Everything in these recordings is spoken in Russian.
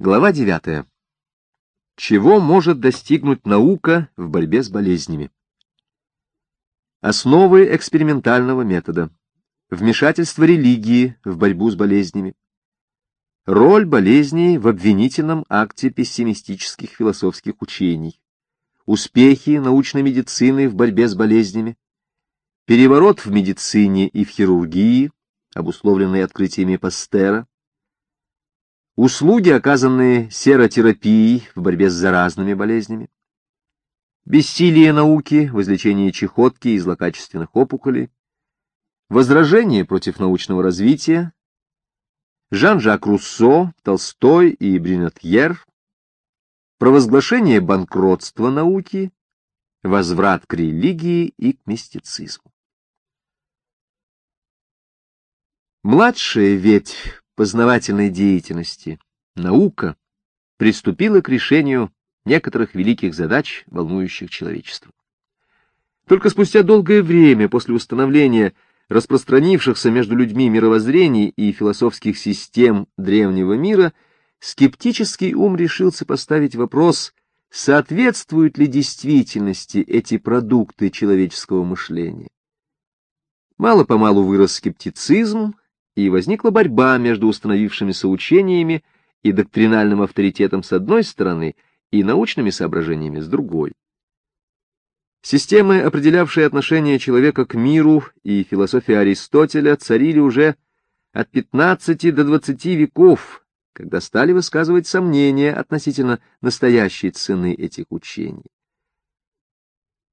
Глава 9. Чего может достигнуть наука в борьбе с болезнями? Основы экспериментального метода. Вмешательство религии в борьбу с болезнями. Роль болезней в обвинительном акте пессимистических философских учений. Успехи научной медицины в борьбе с болезнями. Переворот в медицине и в хирургии, обусловленный открытиями Пастера Услуги, оказанные серотерапией в борьбе с заразными болезнями. Бессилие науки в излечении чехотки и злокачественных опухолей. Возражение против научного развития. Жан-Жак Руссо, Толстой и Бринетьер. Провозглашение банкротства науки. Возврат к религии и к мистицизму. Младшая ветвь познавательной деятельности, наука приступила к решению некоторых великих задач, волнующих человечество. Только спустя долгое время после установления распространившихся между людьми мировоззрений и философских систем древнего мира, скептический ум решился поставить вопрос, соответствуют ли действительности эти продукты человеческого мышления. Мало-помалу вырос скептицизм, и возникла борьба между установившимися учениями и доктринальным авторитетом с одной стороны и научными соображениями с другой. Системы, определявшие отношение человека к миру, и философия Аристотеля царили уже от 15 до 20 веков, когда стали высказывать сомнения относительно настоящей цены этих учений.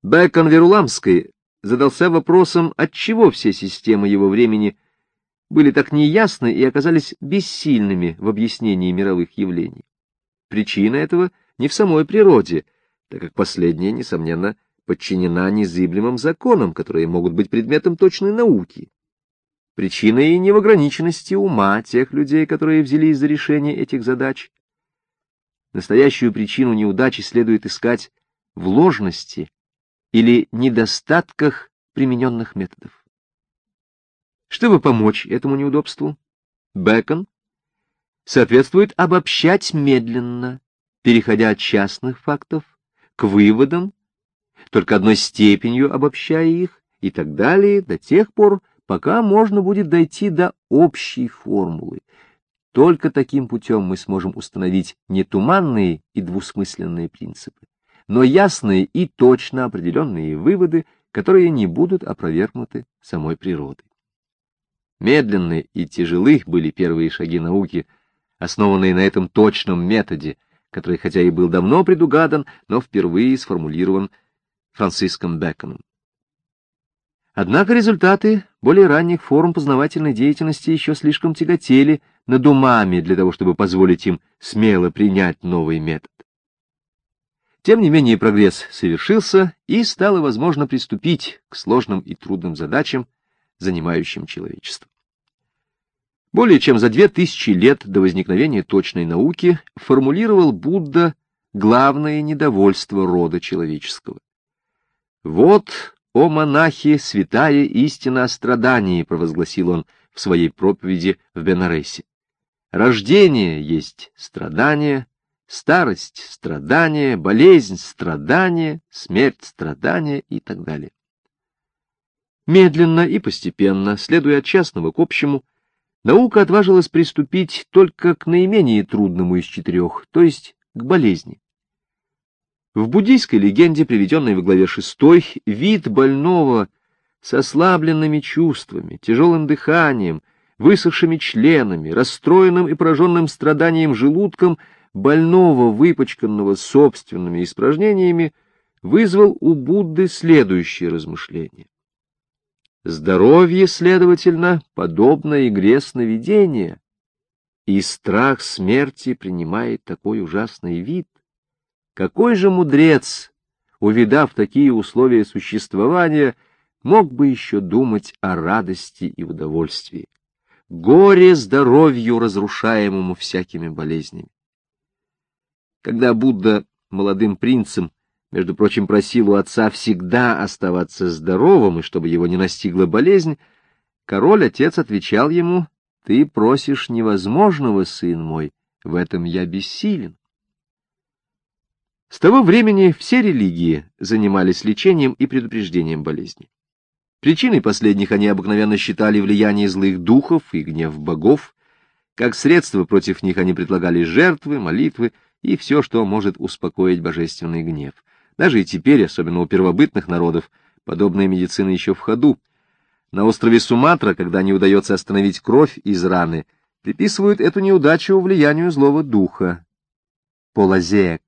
Бекон Веруламский задался вопросом, отчего все системы его времени были так неясны и оказались бессильными в объяснении мировых явлений. Причина этого не в самой природе, так как последняя, несомненно, подчинена незыблемым законам, которые могут быть предметом точной науки. Причина и не в ограниченности ума тех людей, которые взялись за решение этих задач. Настоящую причину неудачи следует искать в ложности или недостатках примененных методов. Чтобы помочь этому неудобству, Бэкон соответствует обобщать медленно, переходя от частных фактов к выводам, только одной степенью обобщая их, и так далее, до тех пор, пока можно будет дойти до общей формулы. Только таким путем мы сможем установить не туманные и двусмысленные принципы, но ясные и точно определенные выводы, которые не будут опровергнуты самой природой. Медленны и тяжелы были первые шаги науки, основанные на этом точном методе, который хотя и был давно предугадан, но впервые сформулирован Франциском Бэконом. Однако результаты более ранних форм познавательной деятельности еще слишком тяготели над умами для того, чтобы позволить им смело принять новый метод. Тем не менее прогресс совершился, и стало возможно приступить к сложным и трудным задачам, занимающим человечество. Более чем за две тысячи лет до возникновения точной науки формулировал Будда главное недовольство рода человеческого. «Вот, о монахи, святая истина о страдании», — провозгласил он в своей проповеди в Бенаресе. «Рождение есть страдание, старость — страдание, болезнь — страдание, смерть — страдание и так далее. Медленно и постепенно, следуя от частного к общему, наука отважилась приступить только к наименее трудному из четырех, то есть к болезни. В буддийской легенде, приведенной в главе шестой, вид больного с ослабленными чувствами, тяжелым дыханием, высохшими членами, расстроенным и пораженным страданием желудком, больного, выпачканного собственными испражнениями, вызвал у Будды следующее размышление. Здоровье, следовательно, подобно игре сновидения, и страх смерти принимает такой ужасный вид. Какой же мудрец, увидав такие условия существования, мог бы еще думать о радости и удовольствии? Горе здоровью, разрушаемому всякими болезнями. Когда Будда молодым принцем между прочим, просил у отца всегда оставаться здоровым, и чтобы его не настигла болезнь, король-отец отвечал ему, «Ты просишь невозможного, сын мой, В этом я бессилен. С того времени все религии занимались лечением и предупреждением болезней. Причиной последних они обыкновенно считали влияние злых духов и гнев богов. Как средство против них они предлагали жертвы, молитвы и все, что может успокоить божественный гнев. Даже и теперь, особенно у первобытных народов, подобная медицина еще в ходу. На острове Суматра, когда не удается остановить кровь из раны, приписывают эту неудачу влиянию злого духа. Полазек,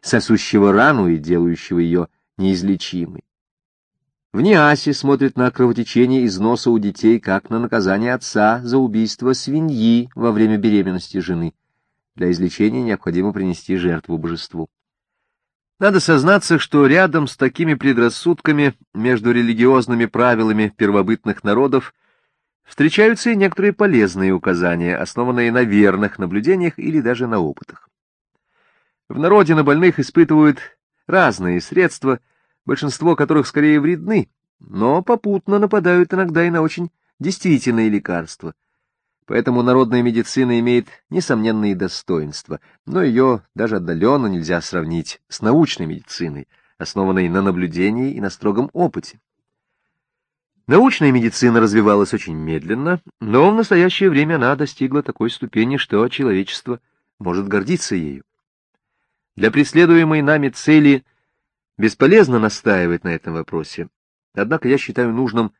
сосущего рану и делающего ее неизлечимой. В Ниасе смотрят на кровотечение из носа у детей как на наказание отца за убийство свиньи во время беременности жены. Для излечения необходимо принести жертву божеству. Надо сознаться, что рядом с такими предрассудками между религиозными правилами первобытных народов встречаются и некоторые полезные указания, основанные на верных наблюдениях или даже на опытах. В народе на больных испытывают разные средства, большинство которых скорее вредны, но попутно нападают иногда и на очень действительные лекарства. Поэтому народная медицина имеет несомненные достоинства, но ее даже отдаленно нельзя сравнить с научной медициной, основанной на наблюдении и на строгом опыте. Научная медицина развивалась очень медленно, но в настоящее время она достигла такой ступени, что человечество может гордиться ею. Для преследуемой нами цели – Бесполезно настаивать на этом вопросе. Однако я считаю нужным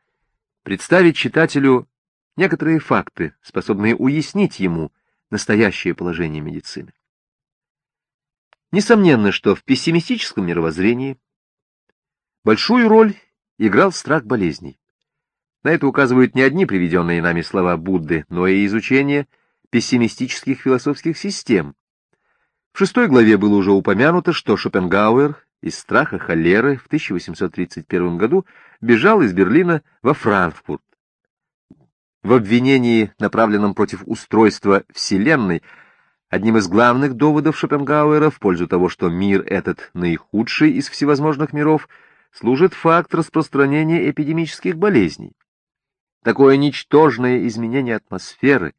представить читателю некоторые факты, способные уяснить ему настоящее положение медицины. Несомненно, что в пессимистическом мировоззрении большую роль играл страх болезней. На это указывают не одни приведенные нами слова Будды, но и изучение пессимистических философских систем. В шестой главе было уже упомянуто, что Шопенгауэр из страха холеры в 1831 году бежал из Берлина во Франкфурт. В обвинении, направленном против устройства Вселенной, одним из главных доводов Шопенгауэра в пользу того, что мир этот наихудший из всевозможных миров, служит факт распространения эпидемических болезней. Такое ничтожное изменение атмосферы,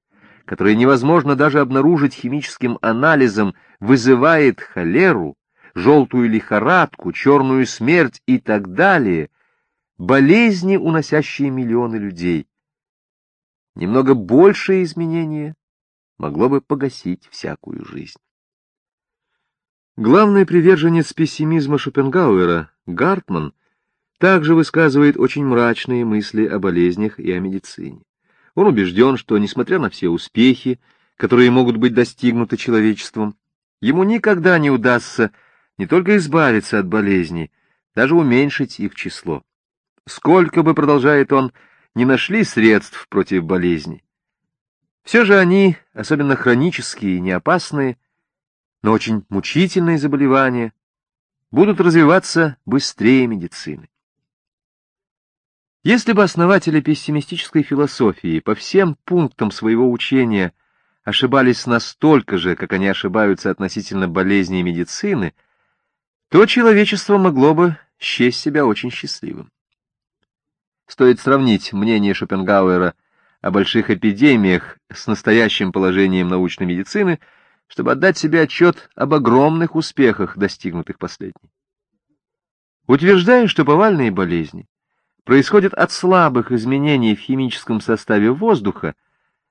которое невозможно даже обнаружить химическим анализом, вызывает холеру, желтую лихорадку, черную смерть и так далее, болезни, уносящие миллионы людей. Немного большее изменение могло бы погасить всякую жизнь. Главный приверженец пессимизма Шопенгауэра, Гартман, также высказывает очень мрачные мысли о болезнях и о медицине. Он убежден, что, несмотря на все успехи, которые могут быть достигнуты человечеством, ему никогда не удастся не только избавиться от болезней, даже уменьшить их число. Сколько бы, продолжает он, не нашли средств против болезней. Все же они, особенно хронические и неопасные, но очень мучительные заболевания, будут развиваться быстрее медицины. Если бы основатели пессимистической философии по всем пунктам своего учения ошибались настолько же, как они ошибаются относительно болезней медицины, то человечество могло бы счесть себя очень счастливым. Стоит сравнить мнение Шопенгауэра о больших эпидемиях с настоящим положением научной медицины, чтобы отдать себе отчет об огромных успехах, достигнутых последней. Утверждая, что повальные болезни происходят от слабых изменений в химическом составе воздуха,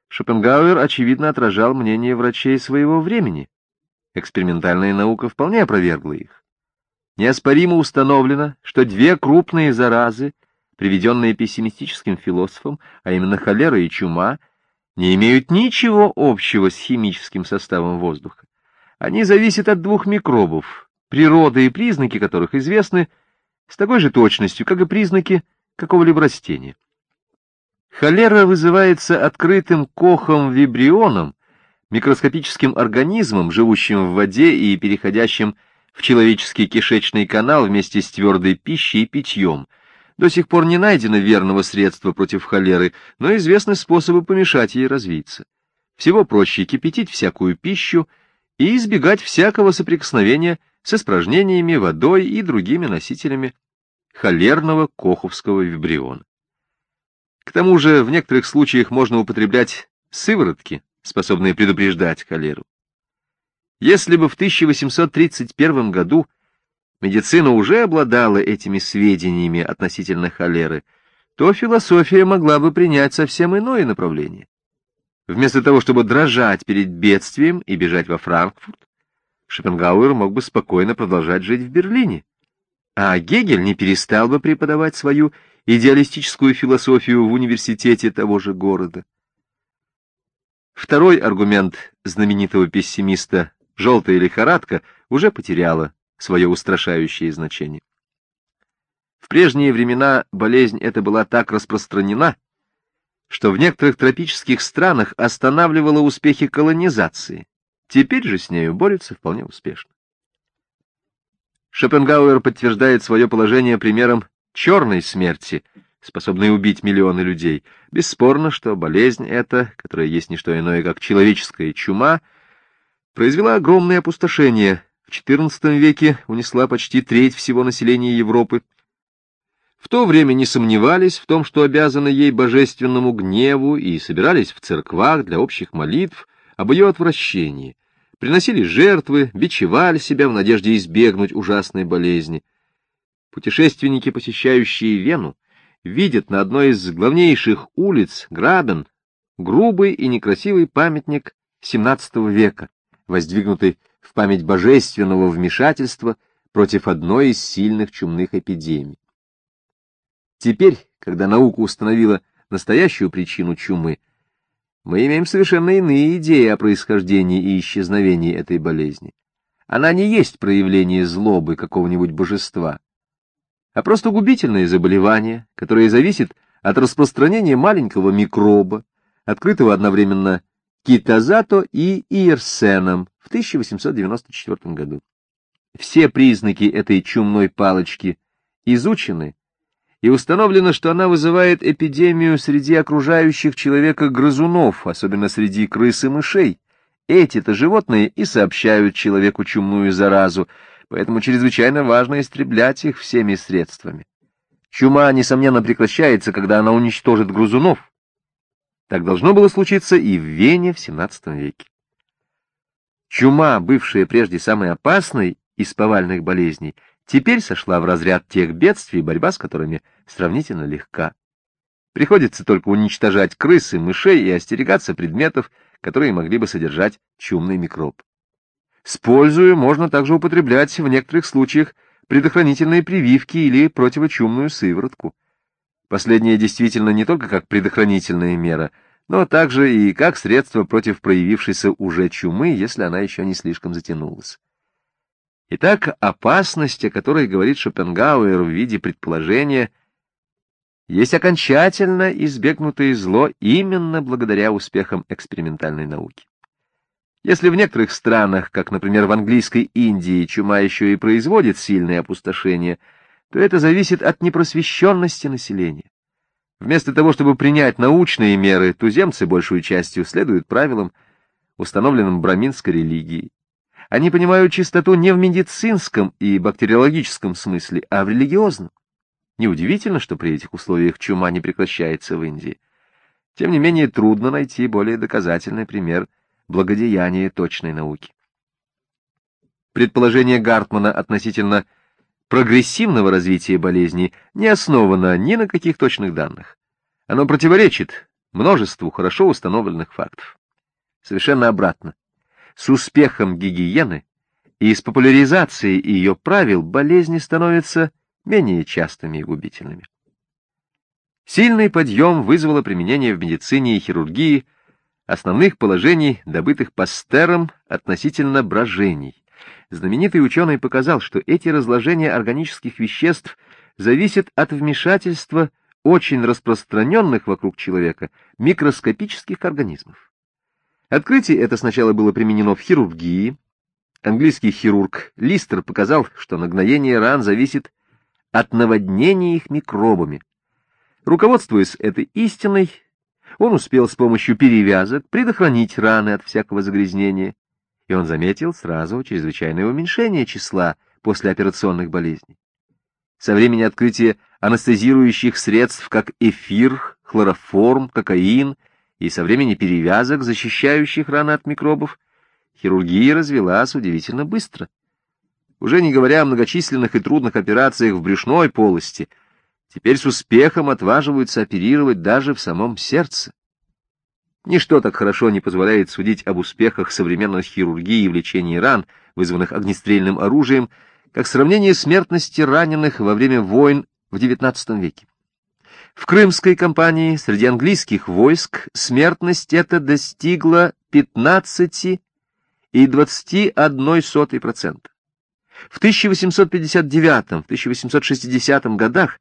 Шопенгауэр, очевидно, отражал мнение врачей своего времени. Экспериментальная наука вполне опровергла их неоспоримо установлено, что две крупные заразы, приведенные пессимистическим философом, а именно холера и чума, не имеют ничего общего с химическим составом воздуха. Они зависят от двух микробов, природа и признаки которых известны с такой же точностью, как и признаки какого-либо растения. Холера вызывается открытым кохом-вибрионом, микроскопическим организмом, живущим в воде и переходящим в человеческий кишечный канал вместе с твердой пищей и питьем. До сих пор не найдено верного средства против холеры, но известны способы помешать ей развиться. Всего проще кипятить всякую пищу и избегать всякого соприкосновения с испражнениями, водой и другими носителями холерного коховского вибриона. К тому же в некоторых случаях можно употреблять сыворотки, способные предупреждать холеру. Если бы в 1831 году медицина уже обладала этими сведениями относительно холеры, то философия могла бы принять совсем иное направление. Вместо того, чтобы дрожать перед бедствием и бежать во Франкфурт, Шопенгауэр мог бы спокойно продолжать жить в Берлине, а Гегель не перестал бы преподавать свою идеалистическую философию в университете того же города. Второй аргумент знаменитого пессимиста «желтая лихорадка» уже потеряла свое устрашающее значение. В прежние времена болезнь эта была так распространена, что в некоторых тропических странах останавливала успехи колонизации. Теперь же с нею борются вполне успешно. Шопенгауэр подтверждает свое положение примером черной смерти, способной убить миллионы людей. Бесспорно, что болезнь эта, которая есть не что иное, как человеческая чума, произвела огромное опустошение. В XIV веке унесла почти треть всего населения Европы, в то время не сомневались в том, что обязаны ей божественному гневу, и собирались в церквах для общих молитв об ее отвращении, приносили жертвы, бичевали себя в надежде избегнуть ужасной болезни. Путешественники, посещающие Вену, видят на одной из главнейших улиц Грабен грубый и некрасивый памятник XVII века, воздвигнутый в память божественного вмешательства против одной из сильных чумных эпидемий. Теперь, когда наука установила настоящую причину чумы, мы имеем совершенно иные идеи о происхождении и исчезновении этой болезни. Она не есть проявление злобы какого-нибудь божества, а просто губительное заболевание, которое зависит от распространения маленького микроба, открытого одновременно Китазато и Иерсеном в 1894 году. Все признаки этой чумной палочки изучены и установлено, что она вызывает эпидемию среди окружающих человека грызунов, особенно среди крыс и мышей. Эти-то животные и сообщают человеку чумную заразу, поэтому чрезвычайно важно истреблять их всеми средствами. Чума, несомненно, прекращается, когда она уничтожит грызунов. Так должно было случиться и в Вене в XVII веке. Чума, бывшая прежде самой опасной из повальных болезней, теперь сошла в разряд тех бедствий, борьба с которыми сравнительно легка. Приходится только уничтожать крысы, мышей и остерегаться предметов, которые могли бы содержать чумный микроб. С пользою можно также употреблять в некоторых случаях предохранительные прививки или противочумную сыворотку. Последнее действительно не только как предохранительная мера, но также и как средство против проявившейся уже чумы, если она еще не слишком затянулась. Итак, опасность, о которой говорит Шопенгауэр в виде предположения, есть окончательно избегнутое зло именно благодаря успехам экспериментальной науки. Если в некоторых странах, как, например, в английской Индии, чума еще и производит сильное опустошение, то это зависит от непросвещенности населения. Вместо того, чтобы принять научные меры, туземцы большую частью следуют правилам, установленным браминской религией. Они понимают чистоту не в медицинском и бактериологическом смысле, а в религиозном. Неудивительно, что при этих условиях чума не прекращается в Индии. Тем не менее, трудно найти более доказательный пример благодеяния точной науки. Предположение Гартмана относительно прогрессивного развития болезни не основано ни на каких точных данных. Оно противоречит множеству хорошо установленных фактов. Совершенно обратно. С успехом гигиены и с популяризацией ее правил болезни становятся менее частыми и губительными. Сильный подъем вызвало применение в медицине и хирургии основных положений, добытых Пастером относительно брожений. Знаменитый ученый показал, что эти разложения органических веществ зависят от вмешательства очень распространенных вокруг человека микроскопических организмов. Открытие это сначала было применено в хирургии. Английский хирург Листер показал, что нагноение ран зависит от наводнения их микробами. Руководствуясь этой истиной, он успел с помощью перевязок предохранить раны от всякого загрязнения, и он заметил сразу чрезвычайное уменьшение числа послеоперационных болезней. Со времени открытия анестезирующих средств, как эфир, хлороформ, кокаин и со времени перевязок, защищающих раны от микробов, хирургия развелась удивительно быстро. Уже не говоря о многочисленных и трудных операциях в брюшной полости, теперь с успехом отваживаются оперировать даже в самом сердце. Ничто так хорошо не позволяет судить об успехах современной хирургии в лечении ран, вызванных огнестрельным оружием, как сравнение смертности раненых во время войн в XIX веке. В Крымской кампании среди английских войск смертность эта достигла 15 и 21%. В 1859-1860 годах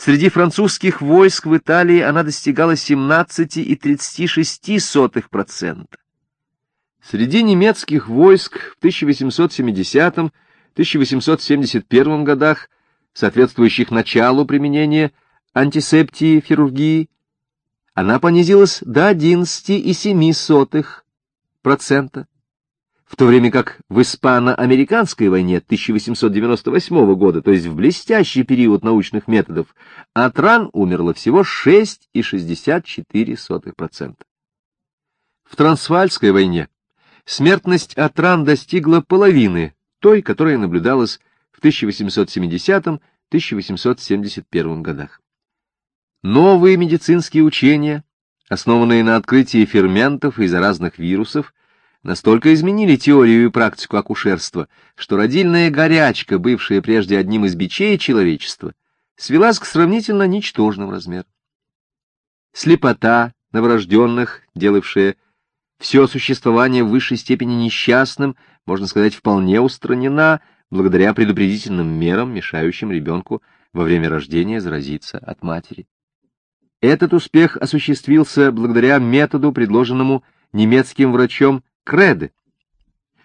среди французских войск в Италии она достигала 17 и 36%. Среди немецких войск в 1870-1871 годах, соответствующих началу применения антисептии хирургии, она понизилась до 11,7%, в то время как в испано-американской войне 1898 года, то есть в блестящий период научных методов, от ран умерло всего 6,64%. В Трансвальской войне смертность от ран достигла половины той, которая наблюдалась в 1870-1871 годах. Новые медицинские учения, основанные на открытии ферментов и заразных вирусов, настолько изменили теорию и практику акушерства, что родильная горячка, бывшая прежде одним из бичей человечества, свелась к сравнительно ничтожным размерам. Слепота новорожденных, делавшая все существование в высшей степени несчастным, можно сказать, вполне устранена благодаря предупредительным мерам, мешающим ребенку во время рождения заразиться от матери. Этот успех осуществился благодаря методу, предложенному немецким врачом Креде.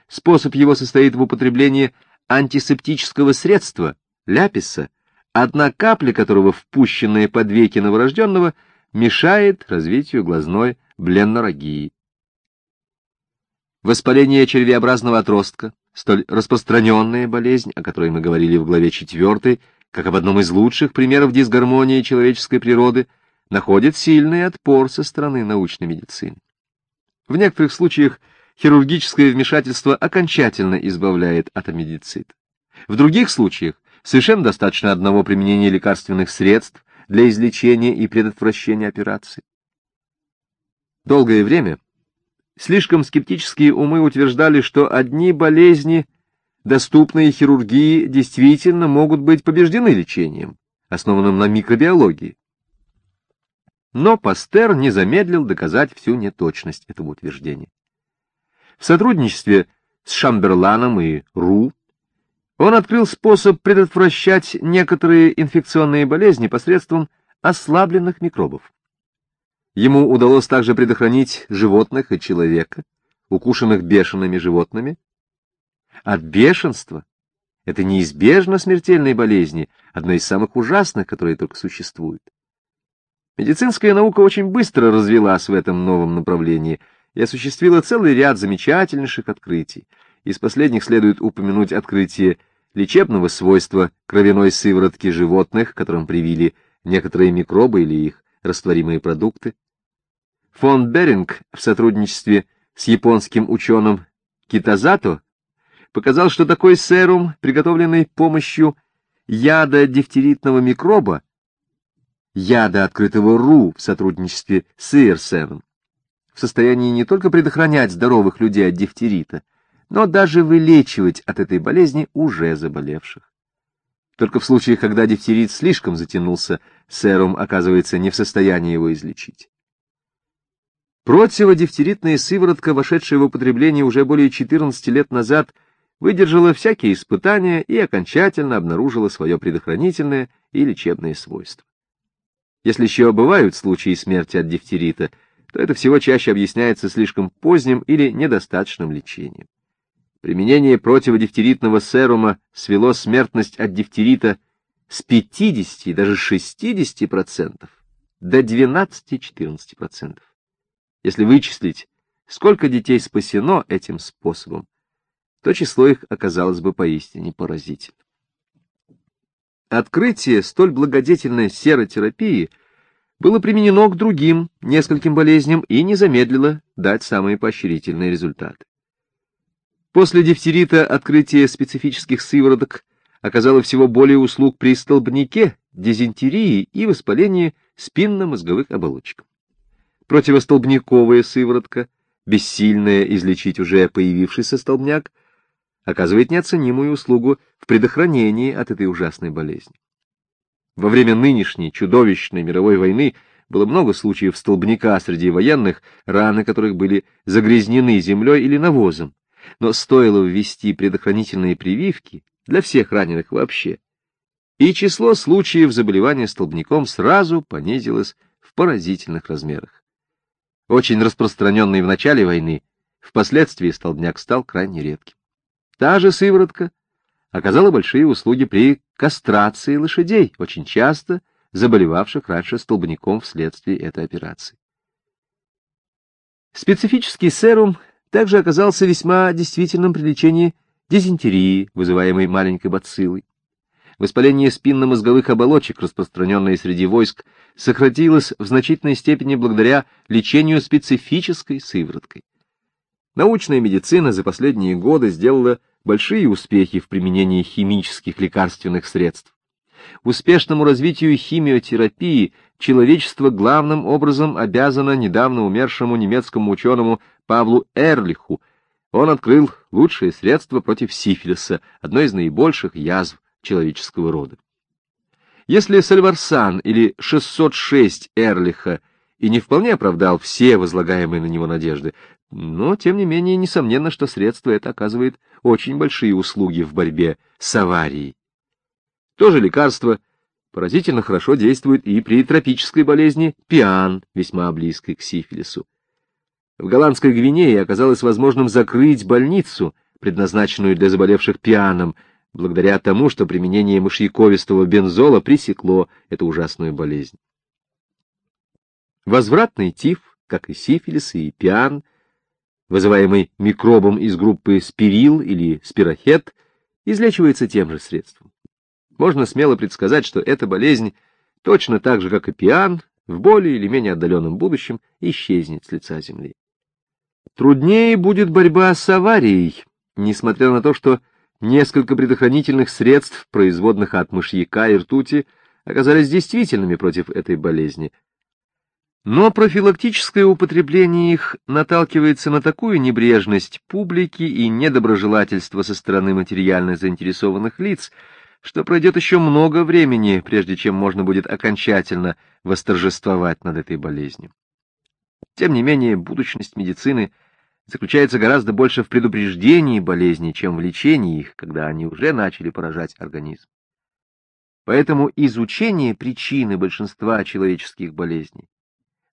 Способ его состоит в употреблении антисептического средства, ляписа, одна капля которого, впущенная под веки новорожденного, мешает развитию глазной бленнорагии. Воспаление червеобразного отростка, столь распространенная болезнь, о которой мы говорили в главе 4, как об одном из лучших примеров дисгармонии человеческой природы, находит сильный отпор со стороны научной медицины. В некоторых случаях хирургическое вмешательство окончательно избавляет от амедицита. В других случаях совершенно достаточно одного применения лекарственных средств для излечения и предотвращения операций. Долгое время слишком скептические умы утверждали, что одни болезни, доступные хирургии, действительно могут быть побеждены лечением, основанным на микробиологии. Но Пастер не замедлил доказать всю неточность этого утверждения. В сотрудничестве с Шамберланом и Ру он открыл способ предотвращать некоторые инфекционные болезни посредством ослабленных микробов. Ему удалось также предохранить животных и человека, укушенных бешеными животными. От бешенства это неизбежно смертельной болезни, одной из самых ужасных, которые только существуют. Медицинская наука очень быстро развилась в этом новом направлении и осуществила целый ряд замечательнейших открытий. Из последних следует упомянуть открытие лечебного свойства кровяной сыворотки животных, которым привили некоторые микробы или их растворимые продукты. Фон Беринг в сотрудничестве с японским ученым Китазато показал, что такой серум, приготовленный помощью яда дифтеритного микроба, яда открытого РУ в сотрудничестве с ИР-7 в состоянии не только предохранять здоровых людей от дифтерита, но даже вылечивать от этой болезни уже заболевших. Только в случаях, когда дифтерит слишком затянулся, серум оказывается не в состоянии его излечить. Противодифтеритная сыворотка, вошедшая в употребление уже более 14 лет назад, выдержала всякие испытания и окончательно обнаружила свое предохранительное и лечебное свойство. Если еще бывают случаи смерти от дифтерита, то это всего чаще объясняется слишком поздним или недостаточным лечением. Применение противодифтеритного серума свело смертность от дифтерита с 50 и даже 60% до 12-14%. Если вычислить, сколько детей спасено этим способом, то число их оказалось бы поистине поразительным. Открытие столь благодетельной серотерапии было применено к другим нескольким болезням и не замедлило дать самые поощрительные результаты. После дифтерита открытие специфических сывороток оказало всего более услуг при столбнике, дизентерии и воспалении спинно-мозговых оболочек. Противостолбниковая сыворотка, бессильная излечить уже появившийся столбняк, оказывает неоценимую услугу в предохранении от этой ужасной болезни. Во время нынешней чудовищной мировой войны было много случаев столбняка среди военных, раны которых были загрязнены землей или навозом. Но стоило ввести предохранительные прививки для всех раненых вообще, и число случаев заболевания столбняком сразу понизилось в поразительных размерах. Очень распространенный в начале войны, впоследствии столбняк стал крайне редким. Та же сыворотка оказала большие услуги при кастрации лошадей, очень часто заболевавших раньше столбняком вследствие этой операции. Специфический серум также оказался весьма действительным при лечении дизентерии, вызываемой маленькой бациллой. Воспаление спинно-мозговых оболочек, распространенное среди войск, сократилось в значительной степени благодаря лечению специфической сывороткой. Научная медицина за последние годы сделала большие успехи в применении химических лекарственных средств. Успешному развитию химиотерапии человечество главным образом обязано недавно умершему немецкому ученому Павлу Эрлиху. Он открыл лучшее средство против сифилиса, одной из наибольших язв человеческого рода. Если Сальварсан или 606 Эрлиха и не вполне оправдал все возлагаемые на него надежды, но, тем не менее, несомненно, что средство это оказывает очень большие услуги в борьбе с аварией. То же лекарство поразительно хорошо действует и при тропической болезни пиан, весьма близкой к сифилису. В голландской Гвинее оказалось возможным закрыть больницу, предназначенную для заболевших пианом, благодаря тому, что применение мышьяковистого бензола пресекло эту ужасную болезнь. Возвратный тиф, как и сифилис и пиан, вызываемый микробом из группы спирил или спирохет, излечивается тем же средством. Можно смело предсказать, что эта болезнь, точно так же, как и пиан, в более или менее отдаленном будущем исчезнет с лица земли. Труднее будет борьба с аварией, несмотря на то, что Несколько предохранительных средств, производных от мышьяка и ртути, оказались действительными против этой болезни. Но профилактическое употребление их наталкивается на такую небрежность публики и недоброжелательство со стороны материально заинтересованных лиц, что пройдет еще много времени, прежде чем можно будет окончательно восторжествовать над этой болезнью. Тем не менее, будущность медицины — заключается гораздо больше в предупреждении болезней, чем в лечении их, когда они уже начали поражать организм. Поэтому изучение причины большинства человеческих болезней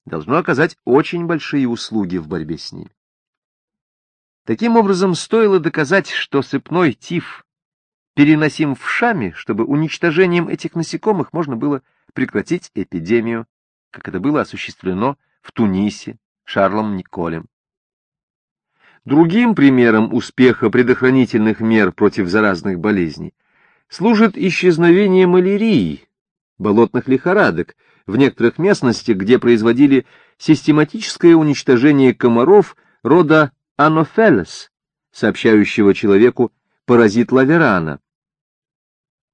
должно оказать очень большие услуги в борьбе с ними. Таким образом, стоило доказать, что сыпной тиф переносим в шаме, чтобы уничтожением этих насекомых можно было прекратить эпидемию, как это было осуществлено в Тунисе Шарлом Николем. Другим примером успеха предохранительных мер против заразных болезней служит исчезновение малярии, болотных лихорадок, в некоторых местностях, где производили систематическое уничтожение комаров рода анофелес, сообщающего человеку паразит лаверана,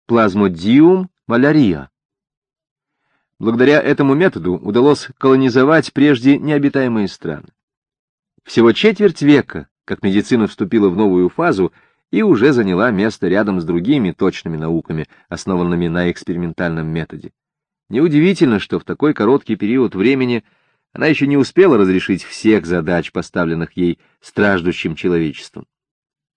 плазмодиум малярия. Благодаря этому методу удалось колонизовать прежде необитаемые страны. Всего четверть века, как медицина вступила в новую фазу и уже заняла место рядом с другими точными науками, основанными на экспериментальном методе. Неудивительно, что в такой короткий период времени она еще не успела разрешить всех задач, поставленных ей страждущим человечеством.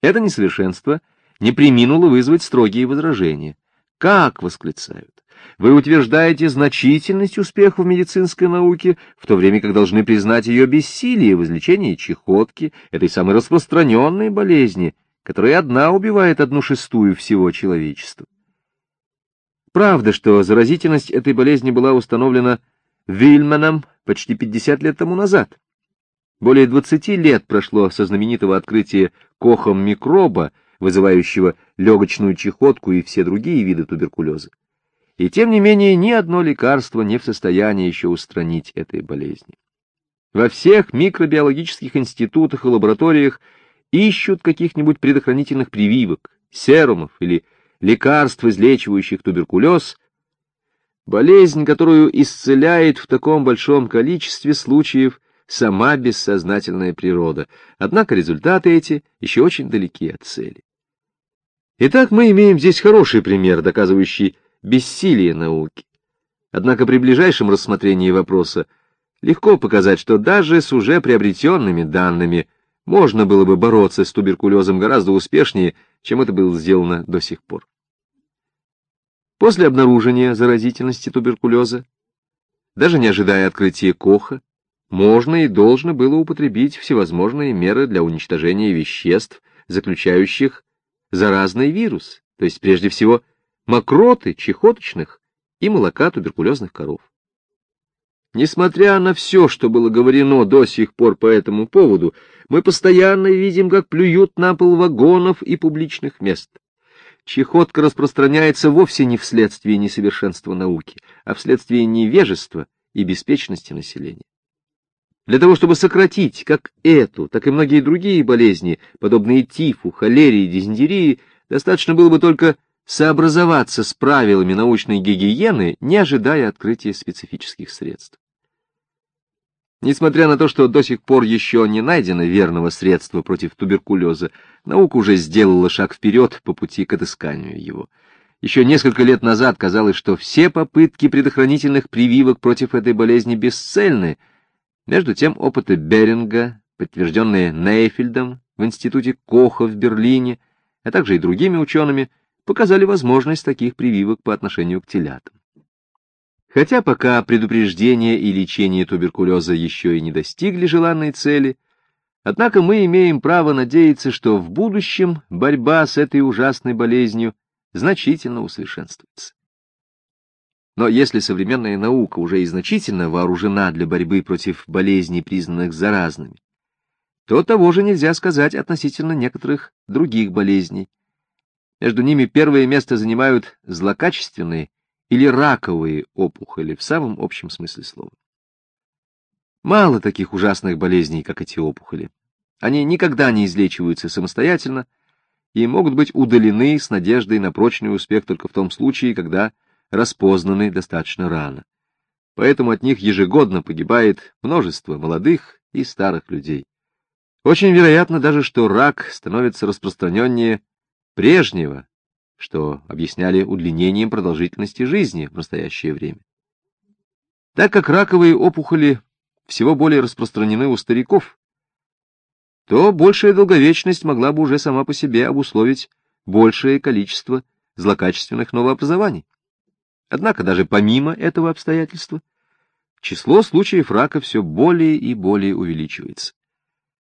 Это несовершенство не приминуло вызвать строгие возражения. Как, восклицают, вы утверждаете значительность успеха в медицинской науке, в то время как должны признать ее бессилие в излечении чехотки, этой самой распространенной болезни, которая одна убивает одну шестую всего человечества. Правда, что заразительность этой болезни была установлена Вильманом почти 50 лет тому назад. Более 20 лет прошло со знаменитого открытия Кохом микроба, вызывающего легочную чехотку и все другие виды туберкулеза. И тем не менее ни одно лекарство не в состоянии еще устранить этой болезни. Во всех микробиологических институтах и лабораториях ищут каких-нибудь предохранительных прививок, серумов или лекарств, излечивающих туберкулез, болезнь, которую исцеляет в таком большом количестве случаев сама бессознательная природа. Однако результаты эти еще очень далеки от цели. Итак, мы имеем здесь хороший пример, доказывающий бессилие науки. Однако при ближайшем рассмотрении вопроса легко показать, что даже с уже приобретенными данными можно было бы бороться с туберкулезом гораздо успешнее, чем это было сделано до сих пор. После обнаружения заразительности туберкулеза, даже не ожидая открытия Коха, можно и должно было употребить всевозможные меры для уничтожения веществ, заключающих заразный вирус, то есть прежде всего мокроты чехоточных и молока туберкулезных коров. Несмотря на все, что было говорено до сих пор по этому поводу, мы постоянно видим, как плюют на пол вагонов и публичных мест. Чехотка распространяется вовсе не вследствие несовершенства науки, а вследствие невежества и беспечности населения. Для того, чтобы сократить как эту, так и многие другие болезни, подобные тифу, холерии, дизентерии, достаточно было бы только сообразоваться с правилами научной гигиены, не ожидая открытия специфических средств. Несмотря на то, что до сих пор еще не найдено верного средства против туберкулеза, наука уже сделала шаг вперед по пути к отысканию его. Еще несколько лет назад казалось, что все попытки предохранительных прививок против этой болезни бесцельны, между тем опыты Беринга, подтвержденные Нейфельдом в институте Коха в Берлине, а также и другими учеными, показали возможность таких прививок по отношению к телятам. Хотя пока предупреждение и лечение туберкулеза еще и не достигли желанной цели, однако мы имеем право надеяться, что в будущем борьба с этой ужасной болезнью значительно усовершенствуется. Но если современная наука уже и значительно вооружена для борьбы против болезней, признанных заразными, то того же нельзя сказать относительно некоторых других болезней. Между ними первое место занимают злокачественные или раковые опухоли в самом общем смысле слова. Мало таких ужасных болезней, как эти опухоли. Они никогда не излечиваются самостоятельно и могут быть удалены с надеждой на прочный успех только в том случае, когда распознаны достаточно рано. Поэтому от них ежегодно погибает множество молодых и старых людей. Очень вероятно даже, что рак становится распространеннее прежнего, что объясняли удлинением продолжительности жизни в настоящее время. Так как раковые опухоли всего более распространены у стариков, то большая долговечность могла бы уже сама по себе обусловить большее количество злокачественных новообразований. Однако даже помимо этого обстоятельства число случаев рака все более и более увеличивается.